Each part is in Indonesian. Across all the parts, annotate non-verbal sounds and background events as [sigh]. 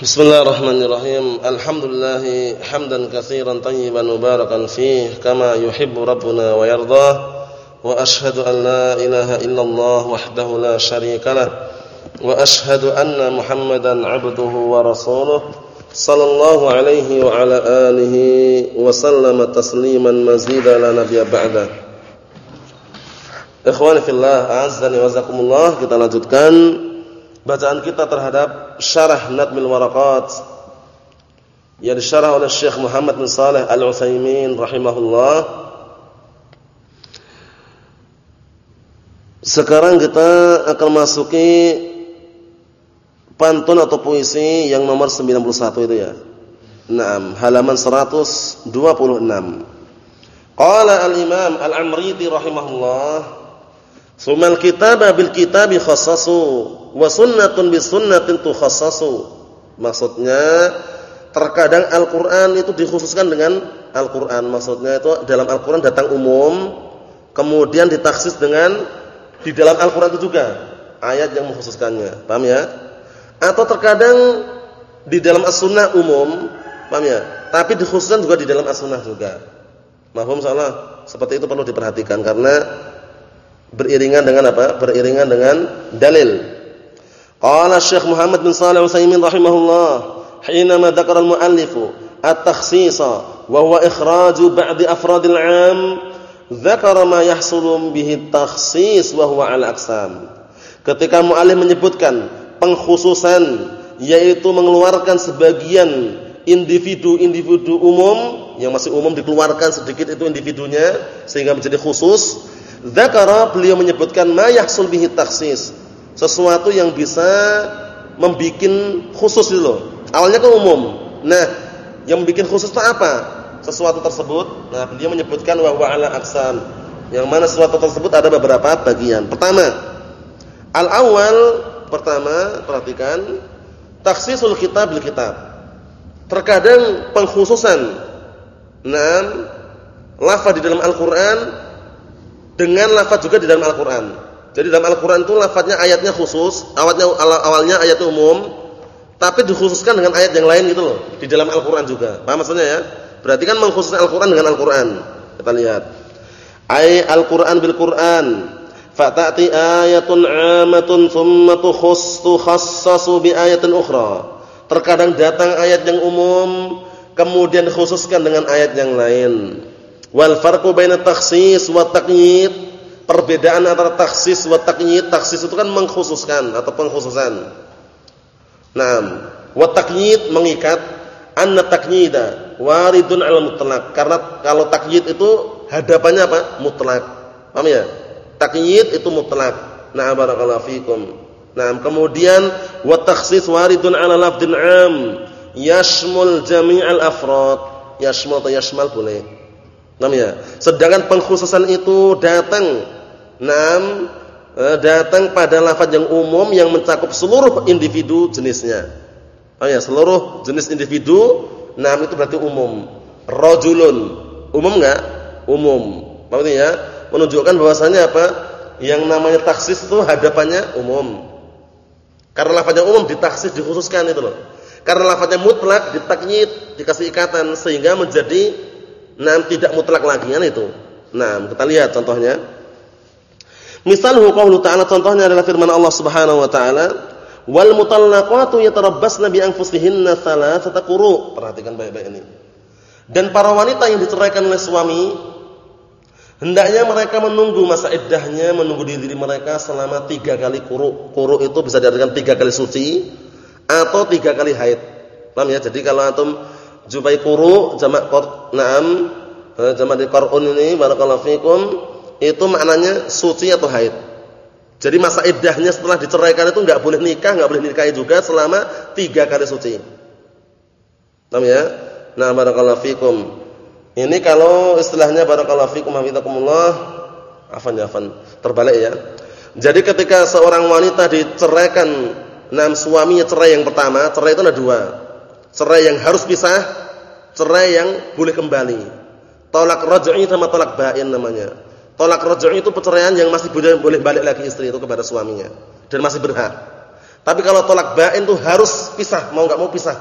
Bismillahirrahmanirrahim. Alhamdulillah hamdan katsiran tayyiban mubarakan fih kama yuhibbu rabbuna wa yardah. Wa ashhadu an la ilaha illallah wahdahu la syarikalah. Wa ashhadu anna Muhammadan 'abduhu wa rasuluh. Sallallahu alaihi wa ala alihi wa sallama tasliman mazida la nabiyya ba'da. Ikhwani fillah, a'azzani wa zakumullah. Kita lanjutkan bacaan kita terhadap syarah Nadmil Waraqat yang disyarah oleh Syekh Muhammad bin Saleh Al-Utsaimin rahimahullah. Sekarang kita akan masuki pantun atau puisi yang nomor 91 itu ya. Naam, halaman 126. Qala al-Imam Al-Amriti rahimahullah Sumal kitaba bil kitabi khassasu wa sunnatun bis sunnatin tukhassasu. Maksudnya terkadang Al-Qur'an itu dikhususkan dengan Al-Qur'an. Maksudnya itu dalam Al-Qur'an datang umum, kemudian ditaksis dengan di dalam Al-Qur'an itu juga ayat yang mengkhususkannya. Paham ya? Atau terkadang di dalam As-Sunnah umum, paham ya? Tapi dikhususkan juga di dalam As-Sunnah juga. Mahfum salah. Seperti itu perlu diperhatikan karena beriringan dengan apa? Beriringan dengan dalil. Qala Syekh Muhammad bin Shalih Al-Utsaimin rahimahullah, "Hinama dzakara al-muallif at-takhsisa wa huwa ikhraju ba'di afradil 'am, dzakara ma yahsulu bihi at-takhsis wa huwa al-aqsam." Ketika muallif menyebutkan pengkhususan yaitu mengeluarkan sebagian individu-individu umum yang masih umum dikeluarkan sedikit itu individunya sehingga menjadi khusus Zakara beliau menyebutkan ma yahsul bihi taksis. Sesuatu yang bisa membikin khusus itu loh. Awalnya kan umum. Nah, yang membikin khusus itu apa? Sesuatu tersebut. Nah, beliau menyebutkan wa ala aksan. Yang mana sesuatu tersebut ada beberapa bagian. Pertama, al-awwal pertama perhatikan taksisul kitab bil kitab. Terkadang pengkhususan enam lafaz di dalam Al-Qur'an dengan lafaz juga di dalam Al-Qur'an. Jadi dalam Al-Qur'an itu lafaznya ayatnya khusus, awalnya awalnya ayat umum, tapi dikhususkan dengan ayat yang lain gitu loh, di dalam Al-Qur'an juga. Paham maksudnya ya? Berarti kan mengkhususkan Al-Qur'an dengan Al-Qur'an. Kita lihat. Ay Al-Qur'an bil Qur'an. Fatati ayatun 'amatun thumma tukhassu khassasu bi ayatin ukhra. Terkadang datang ayat yang umum kemudian dikhususkan dengan ayat yang lain. Wal farqu baina takhsis wa taqyid, perbedaan antara takhsis wa taqyid, takhsis itu kan mengkhususkan atau pengkhususan. Naam, wa taqyid mengikat, anna taqyida waridun 'ala mutlaq. Karena kalau taqyid itu hadapannya apa? Mutlak. Paham ya? Taqyid itu mutlak. Na'am barakallahu fikum. Nah, kemudian wa takhsis waridun 'ala lafdin 'am yashmul jami'al afrad. Yashmul atau yashmal boleh. Namanya. Sedangkan pengkhususan itu datang enam eh, datang pada lafaz yang umum yang mencakup seluruh individu jenisnya. Oh ya, seluruh jenis individu enam itu berarti umum. Rajulun umum enggak? Umum. Maksudnya ya, menunjukkan bahwasanya apa? Yang namanya taksis itu hadapannya umum. Karena lafaznya umum ditaksis dikhususkan itu loh. Karena lafaznya mutlak ditakyid, dikasih ikatan sehingga menjadi Nah, tidak mutlak lagi kan itu. Nah, kita lihat contohnya. Misalnya qaulu ta'ala contohnya adalah firman Allah Subhanahu wa taala, "Wal mutallaqatu yatarabbasna bi anfusihinna thalathata quru." Perhatikan baik-baik ini. Dan para wanita yang diceraikan oleh suami hendaknya mereka menunggu masa iddahnya, menunggu diri mereka selama tiga kali quru. Quru itu bisa diartikan tiga kali suci atau tiga kali haid. Paham ya? Jadi kalau antum Jubai kuru jamak na'am jamak di qur'un ini barakallahu fikum itu maknanya suci atau haid. Jadi masa iddahnya setelah diceraikan itu enggak boleh nikah, enggak boleh nikahi juga selama tiga kali suci. Paham ya? Nah, barakallahu fikum. Ini kalau istilahnya barakallahu fikum hafizakumullah. Afan ya afan. Terbalik ya. Jadi ketika seorang wanita diceraikan, enam suaminya cerai yang pertama, cerai itu ada dua. Cerai yang harus pisah, cerai yang boleh kembali. Tolak raj'i sama tolak bain namanya. Tolak raj'i itu perceraian yang masih boleh boleh balik lagi istri itu kepada suaminya dan masih berhak. Tapi kalau tolak bain itu harus pisah, mau nggak mau pisah.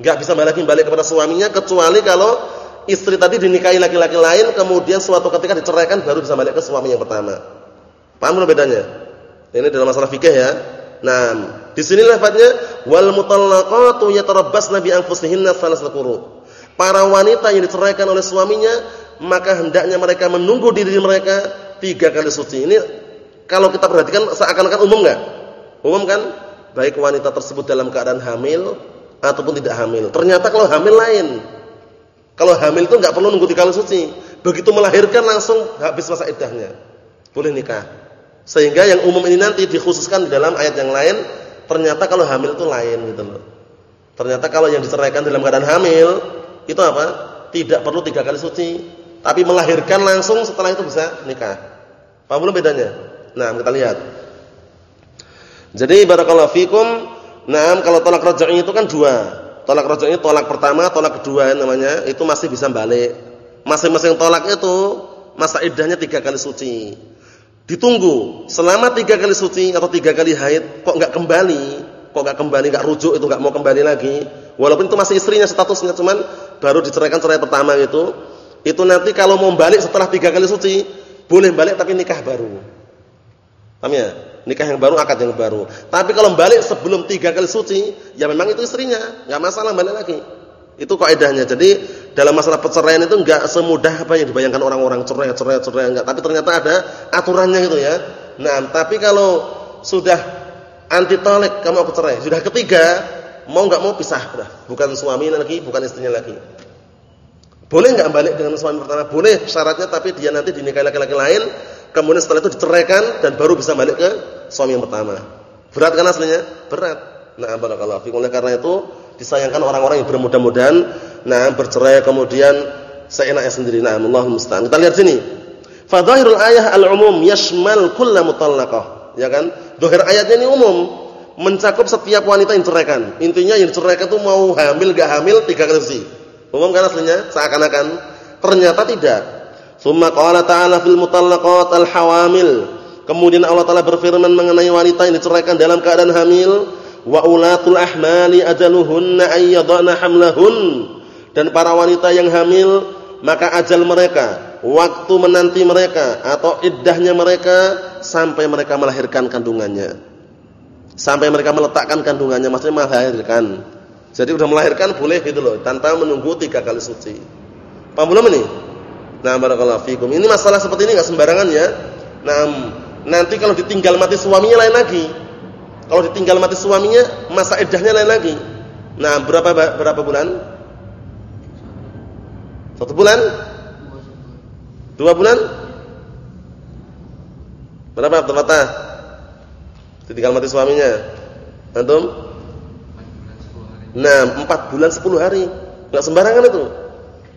Nggak bisa balik balik kepada suaminya kecuali kalau istri tadi dinikahi laki-laki lain kemudian suatu ketika diceraikan baru bisa balik ke suami yang pertama. Paham bedanya? Ini dalam masalah fikih ya. Nah, di sini lafadznya wal mutallaqatu yatarabbasna bi anfusihinna thalathata quru. Para wanita yang diceraikan oleh suaminya maka hendaknya mereka menunggu diri mereka tiga kali suci. Ini kalau kita perhatikan seakan-akan umum enggak? Umum kan? Baik wanita tersebut dalam keadaan hamil ataupun tidak hamil. Ternyata kalau hamil lain. Kalau hamil itu enggak perlu nunggu tiga kali suci. Begitu melahirkan langsung habis masa iddahnya. Boleh nikah. Sehingga yang umum ini nanti dikhususkan di dalam ayat yang lain, ternyata kalau hamil itu lain gitu loh. Ternyata kalau yang diceraikan dalam keadaan hamil itu apa? Tidak perlu tiga kali suci, tapi melahirkan langsung setelah itu bisa nikah. Paham belum bedanya? Nah, kita lihat. Jadi barakallahu fikum, nah kalau tolak raj'i itu kan dua. Tolak raj'i tolak pertama, tolak kedua namanya, itu masih bisa balik. Masing-masing tolak itu masa iddahnya tiga kali suci. Ditunggu selama tiga kali suci atau tiga kali haid, kok enggak kembali, kok enggak kembali, enggak rujuk itu enggak mau kembali lagi. Walaupun itu masih istrinya statusnya, cuman baru diceraikan cerai pertama itu, itu nanti kalau mau balik setelah tiga kali suci, boleh balik tapi nikah baru. Paham ya? Nikah yang baru, akad yang baru. Tapi kalau balik sebelum tiga kali suci, ya memang itu istrinya, nggak masalah balik lagi. Itu kaidahnya. Jadi dalam masalah perceraian itu nggak semudah apa yang dibayangkan orang-orang cerai, cerai, cerai enggak. Tapi ternyata ada aturannya gitu ya. Nah, tapi kalau sudah anti tolek kamu aku cerai, sudah ketiga mau nggak mau pisah, udah. Bukan suami lagi, bukan istrinya lagi. Boleh nggak balik dengan suami pertama? Boleh, syaratnya tapi dia nanti dinikahi laki-laki lain, kemudian setelah itu diceraikan dan baru bisa balik ke suami yang pertama. Berat kan aslinya? Berat. Nah, barakallahu fikum. Oleh karena itu disayangkan orang-orang yang bermudah-mudahan nah bercerai kemudian seenaknya sendiri. Nah, Allahu musta'an. Kita lihat sini. Fadhahirul ayah al-umum yashmal kulla mutallaqah. Ya kan? Dohir ayatnya ini umum, mencakup setiap wanita yang ceraikan. Intinya yang diceraikan itu mau hamil gak hamil tiga kali. Umum kan aslinya? Seakan-akan ternyata tidak. Summa qala ta'ala fil mutallaqat al-hawamil. Kemudian Allah Taala berfirman mengenai wanita yang diceraikan dalam keadaan hamil, wa ulatul ahmali ajaluhunna ayyadana hamlahun. Dan para wanita yang hamil maka ajal mereka, waktu menanti mereka atau iddahnya mereka sampai mereka melahirkan kandungannya. Sampai mereka meletakkan kandungannya maksudnya melahirkan. Jadi udah melahirkan boleh gitu loh, tanpa menunggu tiga kali suci. Paham belum ini? Nah, barakallahu fikum. Ini masalah seperti ini enggak sembarangan ya. Nah, nanti kalau ditinggal mati suaminya lain lagi. Kalau ditinggal mati suaminya, masa iddahnya lain lagi. Nah, berapa berapa bulan? Satu bulan? Dua bulan? Berapa Fatah? Ditinggal mati suaminya. Antum? Nah, empat bulan sepuluh hari. Enggak sembarangan itu.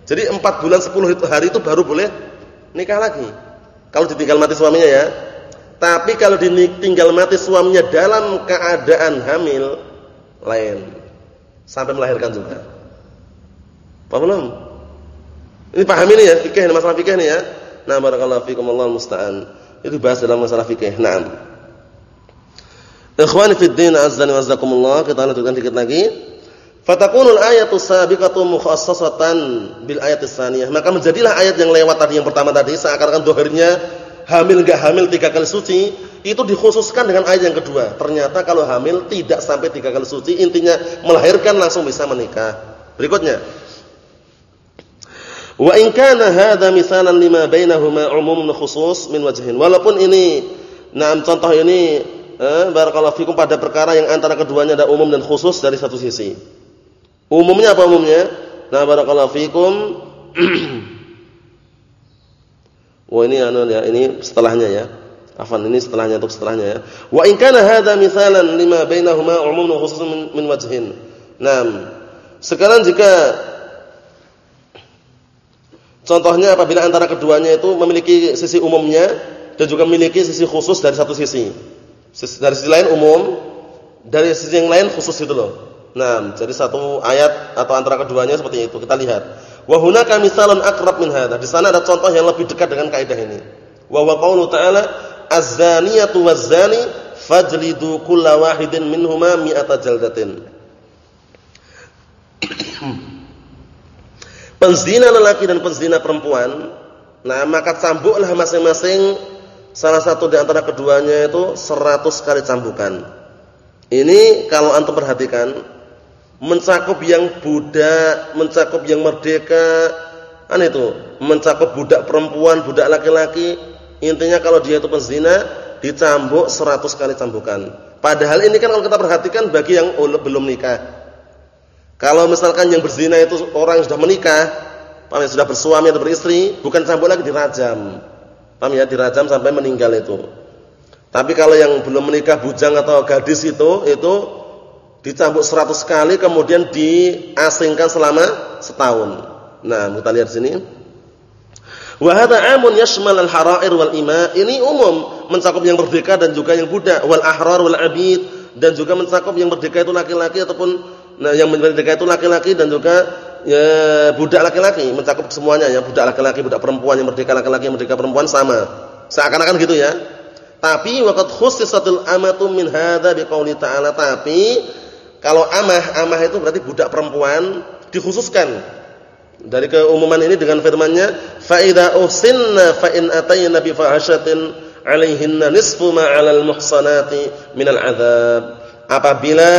Jadi empat bulan sepuluh hari itu baru boleh nikah lagi. Kalau ditinggal mati suaminya ya. Tapi kalau ditinggal mati suaminya dalam keadaan hamil lain sampai melahirkan juga. Paham belum? Ini paham ini ya, fikih masalah fikih ini ya. Nah, barakallahu fikum Allah musta'an. Itu bahas dalam masalah fikih. Naam. Ikhwani fid din azza wa jazakumullah, kita lanjutkan dikit lagi. Fatakunul ayatu sabiqatu mukhassasatan bil ayatis tsaniyah. Maka menjadilah ayat yang lewat tadi yang pertama tadi seakan-akan dohirnya hamil enggak hamil tiga kali suci itu dikhususkan dengan ayat yang kedua. Ternyata kalau hamil tidak sampai tiga kali suci intinya melahirkan langsung bisa menikah. Berikutnya. Wa in kana hadza misalan lima bainahuma umumun khusus min wajhin. Walaupun ini nah contoh ini eh, barakallahu fikum pada perkara yang antara keduanya ada umum dan khusus dari satu sisi. Umumnya apa umumnya? Nah, barakallahu fikum. Wah [clears throat] ini anu ya, ini setelahnya ya. Afan ini setelahnya untuk setelahnya ya. Wa in kana hadza misalan lima bainahuma umumun wa khususun min, min wajhin. Naam. Sekarang jika contohnya apabila antara keduanya itu memiliki sisi umumnya dan juga memiliki sisi khusus dari satu sisi. Dari sisi lain umum, dari sisi yang lain khusus itu loh. Nah, jadi satu ayat atau antara keduanya seperti itu. Kita lihat. Wa hunaka misalun aqrab min hadza. Di sana ada contoh yang lebih dekat dengan kaidah ini. Wa huwa qaulu ta'ala az-zaniyatu waz-zani fajlidu kulla wahidin minhuma mi'ata jaldatin. penzina lelaki dan penzina perempuan, nah maka cambuklah masing-masing salah satu di antara keduanya itu 100 kali cambukan. Ini kalau antum perhatikan mencakup yang budak, mencakup yang merdeka, an itu, mencakup budak perempuan, budak laki-laki. Intinya kalau dia itu penzina dicambuk 100 kali cambukan. Padahal ini kan kalau kita perhatikan bagi yang belum nikah. Kalau misalkan yang berzina itu orang yang sudah menikah, ya, sudah bersuami atau beristri, bukan cambuk lagi dirajam. Paham ya, dirajam sampai meninggal itu. Tapi kalau yang belum menikah bujang atau gadis itu, itu dicambuk 100 kali kemudian diasingkan selama setahun. Nah, kita lihat sini. Wa hadha 'amun yashmal al-hara'ir wal ima. Ini umum, mencakup yang merdeka dan juga yang budak, wal ahrar wal 'abid dan juga mencakup yang merdeka itu laki-laki ataupun nah yang merdeka itu laki-laki dan juga ya budak laki-laki, mencakup semuanya ya, budak laki-laki, budak perempuan, yang merdeka laki-laki, merdeka perempuan sama. Seakan-akan gitu ya. Tapi waqad khussisatul amatu min hadza biqauli ta'ala tapi kalau amah, amah itu berarti budak perempuan dikhususkan dari keumuman ini dengan firman-Nya fa idza uhsinna fa in atayna bi fahishatin 'alaihinna nisfu ma 'alal muhsanati minal 'adzab apabila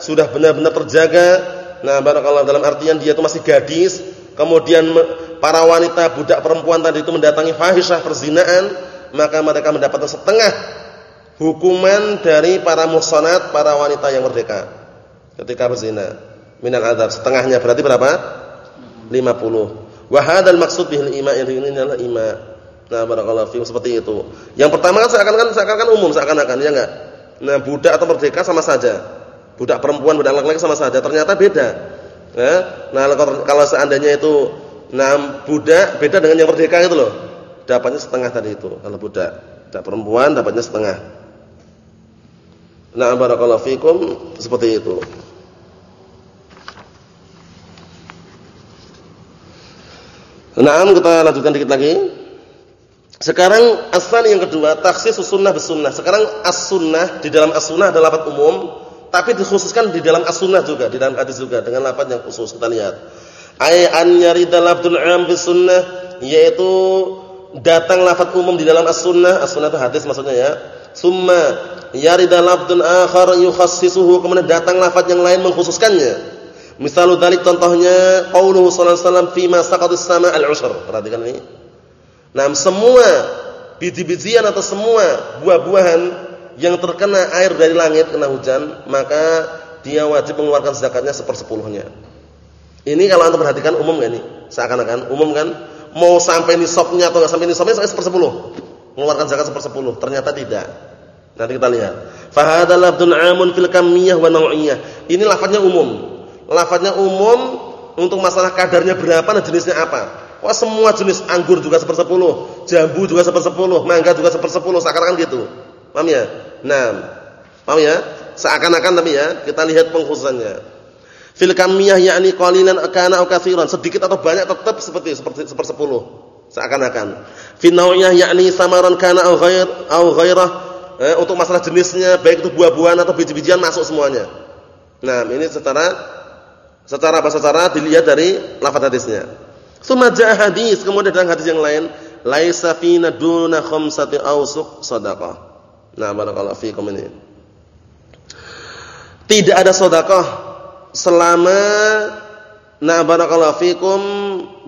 sudah benar-benar terjaga nah barakallahu dalam artian dia itu masih gadis kemudian para wanita budak perempuan tadi itu mendatangi fahisyah perzinaan maka mereka mendapatkan setengah hukuman dari para muhsanat, para wanita yang merdeka ketika berzina. Minal adzab setengahnya berarti berapa? 50. Wa hadzal maksud bihil ima ini adalah ima. Nah, barakallahu fiikum seperti itu. Yang pertama kan seakan-akan seakan-akan umum seakan-akan ya enggak? Nah, budak atau merdeka sama saja. Budak perempuan, budak laki-laki sama saja. Ternyata beda. Ya? Nah, kalau seandainya itu nah budak beda dengan yang merdeka itu loh dapatnya setengah tadi itu kalau budak. Budak perempuan dapatnya setengah. Nah, barakallahu fikum seperti itu. Nah, kita lanjutkan dikit lagi. Sekarang asal yang kedua, taksis sunnah bersunnah. Sekarang as-sunnah di dalam as-sunnah adalah lafaz umum, tapi dikhususkan di dalam as-sunnah juga, di dalam hadis juga dengan lafaz yang khusus. Kita lihat. Ay an yarida lafdzul 'am bis sunnah yaitu datang lafaz umum di dalam as-sunnah, as-sunnah itu hadis maksudnya ya. Summa yarida lafdzun akhar yukhassisuhu, kemudian datang lafaz yang lain mengkhususkannya. Misalul dzalik contohnya qauluhu sallallahu alaihi wasallam fi ma saqatis sama al-ushr. Perhatikan ini. Nah, semua biji-bijian atau semua buah-buahan yang terkena air dari langit kena hujan, maka dia wajib mengeluarkan zakatnya sepersepuluhnya. Ini kalau Anda perhatikan umum enggak nih? Seakan-akan umum kan? mau sampai nisabnya atau enggak sampai nisabnya sampai sepersepuluh. Mengeluarkan zakat sepersepuluh. Ternyata tidak. Nanti kita lihat. Fahadha lafdun amun fil kamiyah wa naw'iyah. Ini lafadznya umum. Lafadznya umum untuk masalah kadarnya berapa dan jenisnya apa. Wah semua jenis anggur juga sepersepuluh, jambu juga sepersepuluh, mangga juga sepersepuluh, seakan-akan gitu. Paham ya? Nah, paham ya? Seakan-akan tapi ya, kita lihat pengkhususannya. Fil kamiyah yakni qalilan kana au katsiran, sedikit atau banyak tetap seperti seperti sepersepuluh. Seakan-akan. Fil naw'iyah yakni samaran kana au ghair au ghairah, eh, untuk masalah jenisnya baik itu buah-buahan atau biji-bijian masuk semuanya. Nah, ini secara secara bahasa secara dilihat dari lafaz hadisnya. Tsumma jaa hadis, kemudian dalam hadis yang lain, laisa fina duna khamsati awsuq shadaqah. Nah, barakallahu fiikum ini. Tidak ada sedekah selama na barakallahu fikum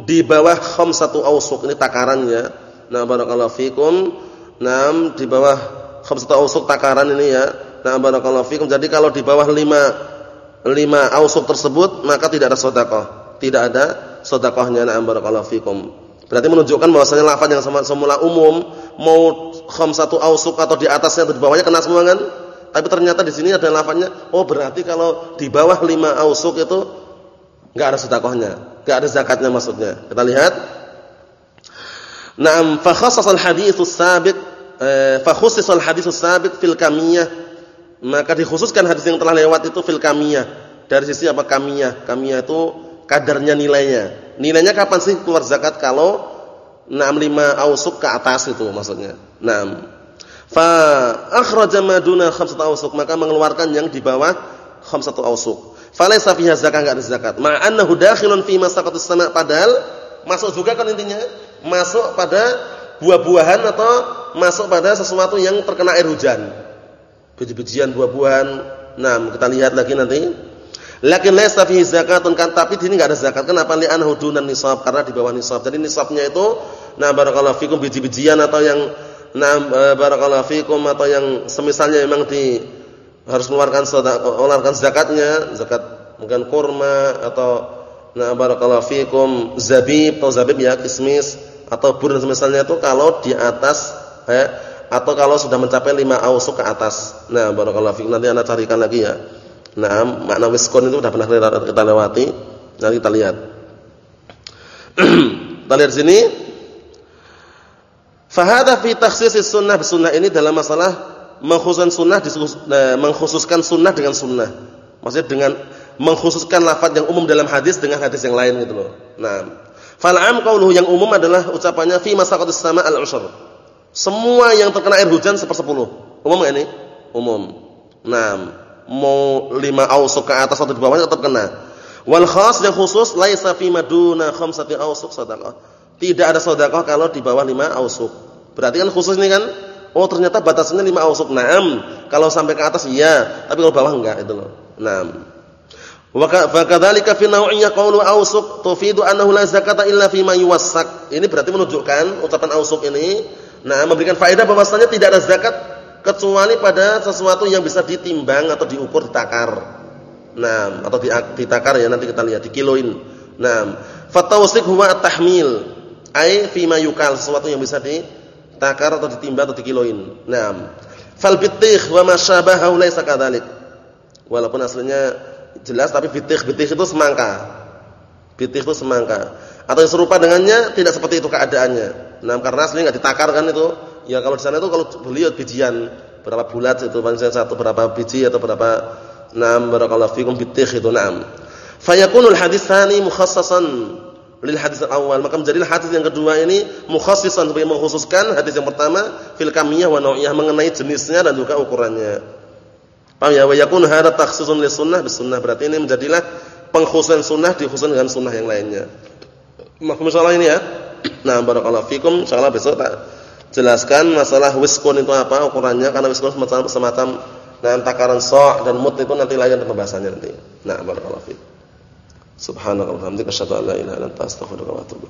di bawah khamsatu awsuq. Ini takarannya na barakallahu fikum nam di bawah khamsatu awsuq takaran ini ya. Na barakallahu fikum. Jadi kalau di bawah 5 5 awsuq tersebut maka tidak ada sedekah. Tidak ada sedekahnya na barakallahu fikum. Berarti menunjukkan bahwasanya lafaz yang semula umum mau khamsatu awsuq atau di atasnya atau di bawahnya kena semua kan tapi ternyata di sini ada lafaznya, oh berarti kalau di bawah lima ausuk itu enggak ada sedekahnya, enggak ada zakatnya maksudnya. Kita lihat. Naam fa khassasa al-haditsus sabiq eh, fa khussisa al-haditsus sabiq fil kamiyah. Maka dikhususkan hadis yang telah lewat itu fil kamiyah. Dari sisi apa kamiyah? Kamiyah itu kadarnya nilainya. Nilainya kapan sih keluar zakat kalau 65 ausuk ke atas itu maksudnya. Naam. Fa akhraja maduna khamsatu awsuq, maka mengeluarkan yang di bawah khamsatu awsuq. Falaysa fiha zakat enggak ada zakat. Ma'annahu dakhilun fi masaqatis sama' padahal masuk juga kan intinya masuk pada buah-buahan atau masuk pada sesuatu yang terkena air hujan. Biji-bijian buah-buahan. Nah, kita lihat lagi nanti. Lakin laysa fihi zakatun kan tapi di sini enggak ada zakat. Kenapa? Li'annahu dunan nisab karena di bawah nisab. Jadi nisabnya itu nah barakallahu fikum biji-bijian atau yang Nah, barakallahu fikum atau yang semisalnya memang di harus mengeluarkan mengeluarkan zakatnya, zakat mungkin kurma atau nah barakallahu fikum zabib atau zabib ya kismis atau bur semisalnya itu kalau di atas ya atau kalau sudah mencapai lima ausuk ke atas. Nah, barakallahu fikum nanti Anda carikan lagi ya. Nah, makna wiskon itu sudah pernah kita lewati. Nanti kita lihat. [clears throat] kita lihat sini Fahada fi takhsisis sunnah sunnah ini dalam masalah mengkhususkan sunnah eh, mengkhususkan sunnah dengan sunnah. Maksudnya dengan mengkhususkan lafaz yang umum dalam hadis dengan hadis yang lain gitu loh. Nah, fal am yang umum adalah ucapannya fi masaqatis sama al ushr. Semua yang terkena air hujan sepersepuluh. Umum enggak ini? Umum. Nah, mau lima ausuk ke atas atau di bawahnya tetap kena. Wal khas yang khusus laisa fi maduna khamsati ausuk sadaqah. Tidak ada sedekah kalau di bawah lima ausuk. Berarti kan khusus ini kan, oh ternyata batasannya lima ausuk. Naam. Kalau sampai ke atas iya, tapi kalau bawah enggak itu loh. Naam. Wa kadzalika fi naw'iyya qawlu ausuk tufidu annahu la zakata illa fi ma yuwassak. Ini berarti menunjukkan ucapan ausuk ini nah memberikan faedah bahwasanya tidak ada zakat kecuali pada sesuatu yang bisa ditimbang atau diukur ditakar. Nah, atau ditakar ya nanti kita lihat dikiloin. Nah, fatawsik huwa at-tahmil ai ma yukal sesuatu yang bisa ditakar atau ditimbang atau dikiloin. Naam. Fal bitikh wa ma syabahu laisa kadzalik. Walaupun aslinya jelas tapi bitikh bitikh itu semangka. Bitikh itu semangka. Atau yang serupa dengannya tidak seperti itu keadaannya. Nah, karena aslinya enggak ditakar kan itu. Ya kalau di sana itu kalau beliau bijian berapa bulat itu paling satu berapa biji atau berapa nam barakallahu fikum bitikh itu nam. Fayakunul hadis tsani mukhassasan lil hadis awal maka menjadilah hadis yang kedua ini mukhassisan sebagai mengkhususkan hadis yang pertama fil kamiyah wa nau'iyah mengenai jenisnya dan juga ukurannya. Paham ya? Wa yakun hadza takhsisun sunnah bis sunnah berarti ini menjadilah pengkhususan sunnah dikhususkan dengan sunnah yang lainnya. Mahfum insyaallah ini ya. Nah, barakallahu fikum insyaallah besok tak jelaskan masalah wiskun itu apa ukurannya karena wiskun semacam semacam nah takaran so' dan mut itu nanti lain pembahasannya nanti. Nah, barakallahu fikum. Subhanallah, bihamdika asyhadu an la ilaha illa astaghfiruka wa atubu.